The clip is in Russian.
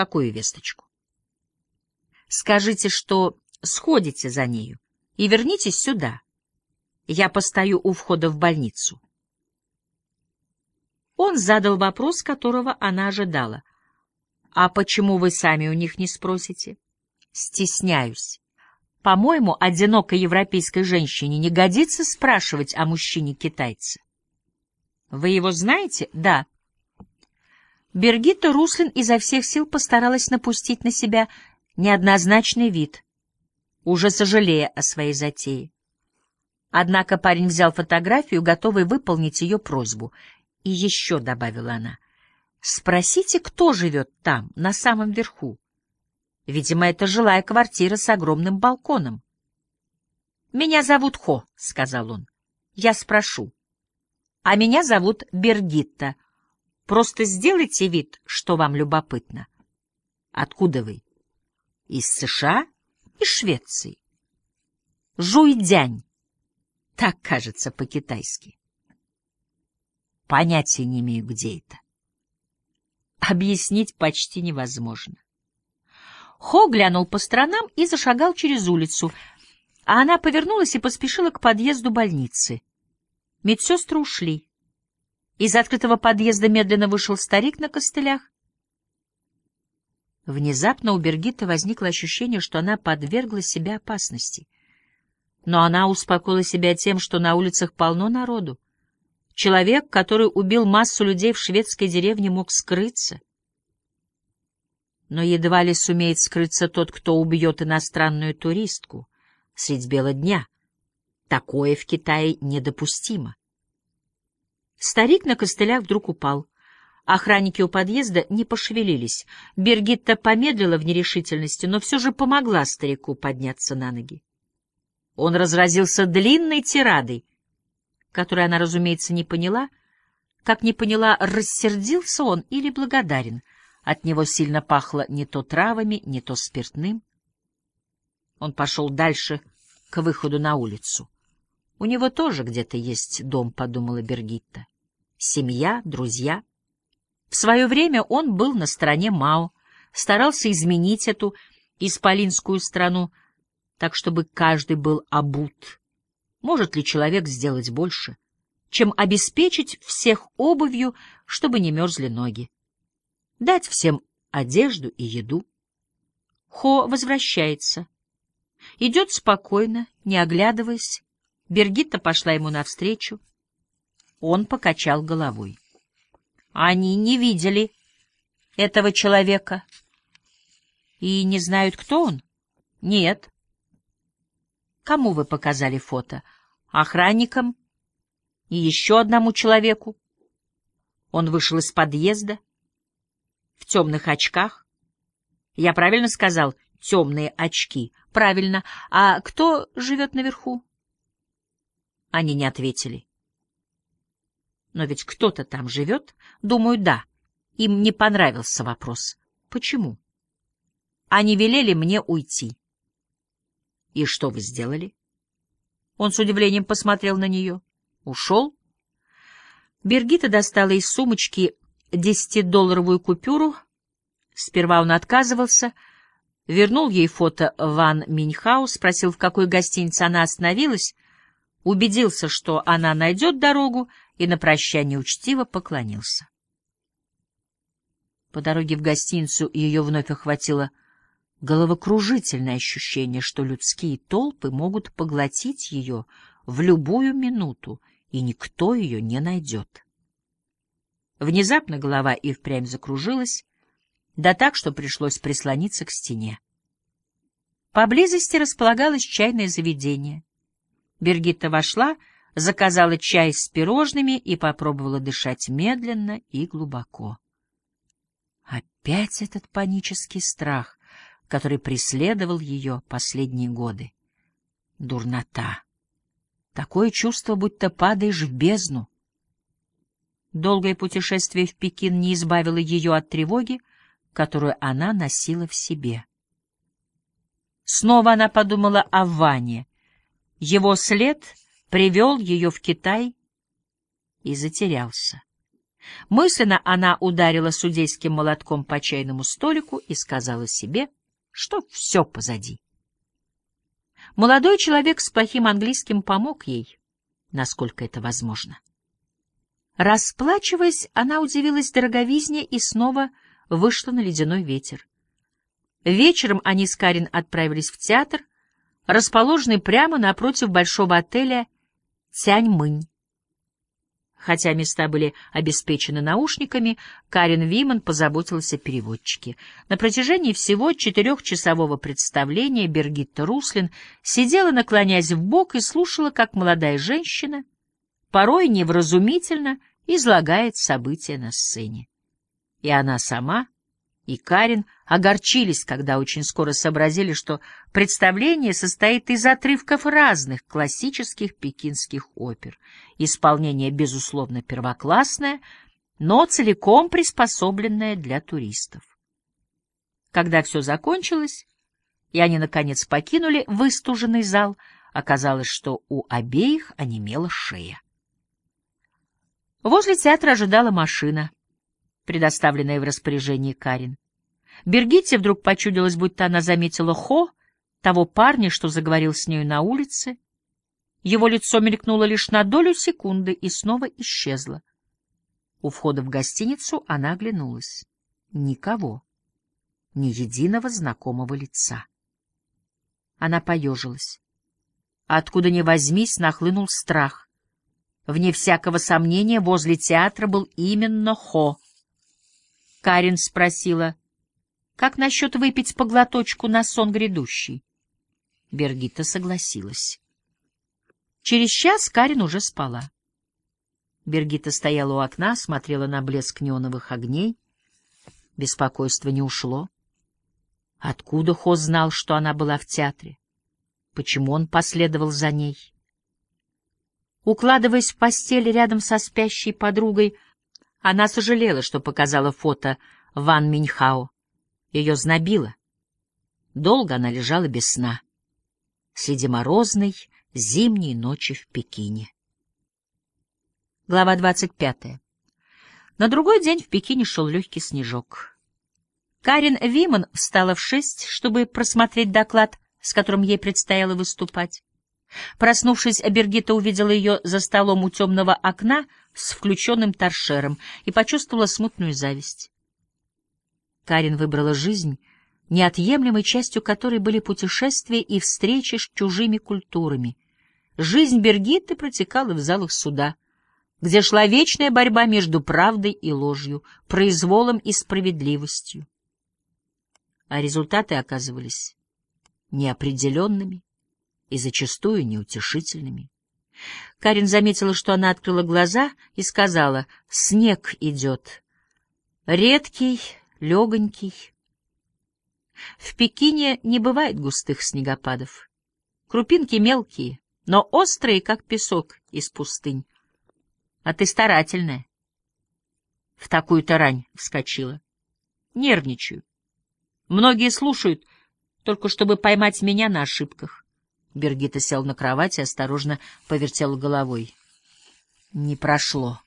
Какую весточку? Скажите, что сходите за нею и вернитесь сюда. Я постою у входа в больницу. Он задал вопрос, которого она ожидала. «А почему вы сами у них не спросите?» «Стесняюсь. По-моему, одинокой европейской женщине не годится спрашивать о мужчине-китайце». «Вы его знаете?» «Да». Бергитта Руслин изо всех сил постаралась напустить на себя неоднозначный вид, уже сожалея о своей затее. Однако парень взял фотографию, готовый выполнить ее просьбу. И еще, — добавила она, — спросите, кто живет там, на самом верху. Видимо, это жилая квартира с огромным балконом. — Меня зовут Хо, — сказал он. — Я спрошу. — А меня зовут Бергитта. Просто сделайте вид, что вам любопытно. — Откуда вы? — Из США? Из Швеции. — Жуйдянь. Так кажется по-китайски. Понятия не имею, где это. Объяснить почти невозможно. Хо глянул по сторонам и зашагал через улицу, а она повернулась и поспешила к подъезду больницы. Медсестры ушли. Из открытого подъезда медленно вышел старик на костылях. Внезапно у Бергитты возникло ощущение, что она подвергла себя опасности. Но она успокоила себя тем, что на улицах полно народу. Человек, который убил массу людей в шведской деревне, мог скрыться. Но едва ли сумеет скрыться тот, кто убьет иностранную туристку средь бела дня. Такое в Китае недопустимо. Старик на костылях вдруг упал. Охранники у подъезда не пошевелились. Бергитта помедлила в нерешительности, но все же помогла старику подняться на ноги. Он разразился длинной тирадой, которую она, разумеется, не поняла, как не поняла, рассердился он или благодарен. От него сильно пахло не то травами, не то спиртным. Он пошел дальше, к выходу на улицу. У него тоже где-то есть дом, — подумала Бергитта. Семья, друзья. В свое время он был на стороне Мао, старался изменить эту исполинскую страну, так чтобы каждый был обут может ли человек сделать больше, чем обеспечить всех обувью, чтобы не мерзли ноги? Дать всем одежду и еду. Хо возвращается. Идет спокойно, не оглядываясь. Бергитта пошла ему навстречу. Он покачал головой. Они не видели этого человека. И не знают, кто он? Нет. Кому вы показали фото? Охранникам и еще одному человеку. Он вышел из подъезда в темных очках. Я правильно сказал «темные очки»? Правильно. А кто живет наверху? Они не ответили. Но ведь кто-то там живет? Думаю, да. Им не понравился вопрос. Почему? Они велели мне уйти. И что вы сделали? Он с удивлением посмотрел на нее. Ушел? Бергита достала из сумочки десятидолларовую купюру. Сперва он отказывался, вернул ей фото Ван Миньхау, спросил, в какой гостинице она остановилась, убедился, что она найдет дорогу, и на прощание учтиво поклонился. По дороге в гостиницу ее вновь охватило головокружительное ощущение, что людские толпы могут поглотить ее в любую минуту, и никто ее не найдет. Внезапно голова и впрямь закружилась, да так, что пришлось прислониться к стене. Поблизости располагалось чайное заведение. Бергитта вошла, заказала чай с пирожными и попробовала дышать медленно и глубоко. Опять этот панический страх, который преследовал ее последние годы. Дурнота. Такое чувство, будто падаешь в бездну. Долгое путешествие в Пекин не избавило ее от тревоги, которую она носила в себе. Снова она подумала о Ване. Его след привел ее в Китай и затерялся. Мысленно она ударила судейским молотком по чайному столику и сказала себе, что все позади. Молодой человек с плохим английским помог ей, насколько это возможно. Расплачиваясь, она удивилась дороговизне и снова вышла на ледяной ветер. Вечером они с Карин отправились в театр, расположенный прямо напротив большого отеля Тяньмынь. Хотя места были обеспечены наушниками, Карин Виман позаботилась о переводчике. На протяжении всего четырехчасового представления Бергитта Руслин сидела, наклоняясь в бок, и слушала, как молодая женщина, порой невразумительно, излагает события на сцене. И она сама и Карин огорчились, когда очень скоро сообразили, что представление состоит из отрывков разных классических пекинских опер. Исполнение, безусловно, первоклассное, но целиком приспособленное для туристов. Когда все закончилось, и они, наконец, покинули выстуженный зал, оказалось, что у обеих онемела шея. Возле театра ожидала машина — предоставленная в распоряжение Карин. Бергитте вдруг почудилось, будто она заметила Хо, того парня, что заговорил с нею на улице. Его лицо мелькнуло лишь на долю секунды и снова исчезло. У входа в гостиницу она оглянулась. Никого. Ни единого знакомого лица. Она поежилась. Откуда ни возьмись, нахлынул страх. Вне всякого сомнения, возле театра был именно Хо — Карин спросила, как насчет выпить по глоточку на сон грядущий? Бергита согласилась. Через час Карин уже спала. Бергита стояла у окна, смотрела на блеск неоновых огней. Беспокойство не ушло. Откуда Хо знал, что она была в театре? Почему он последовал за ней? Укладываясь в постель рядом со спящей подругой, она сожалела, что показала фото Ван Миньхао. Ее знобило. Долго она лежала без сна. Среди морозной зимней ночи в Пекине. Глава двадцать пятая. На другой день в Пекине шел легкий снежок. Карин Виман встала в шесть, чтобы просмотреть доклад, с которым ей предстояло выступать. Проснувшись, Бергита увидела ее за столом у темного окна с включенным торшером и почувствовала смутную зависть. Карин выбрала жизнь, неотъемлемой частью которой были путешествия и встречи с чужими культурами. Жизнь Бергитты протекала в залах суда, где шла вечная борьба между правдой и ложью, произволом и справедливостью. А результаты оказывались неопределенными и зачастую неутешительными. Карин заметила, что она открыла глаза и сказала, «Снег идет. Редкий, легонький». В Пекине не бывает густых снегопадов. Крупинки мелкие, но острые, как песок из пустынь. А ты старательная. В такую-то рань вскочила. Нервничаю. Многие слушают, только чтобы поймать меня на ошибках. Бергита сел на кровать и осторожно повертел головой. Не прошло.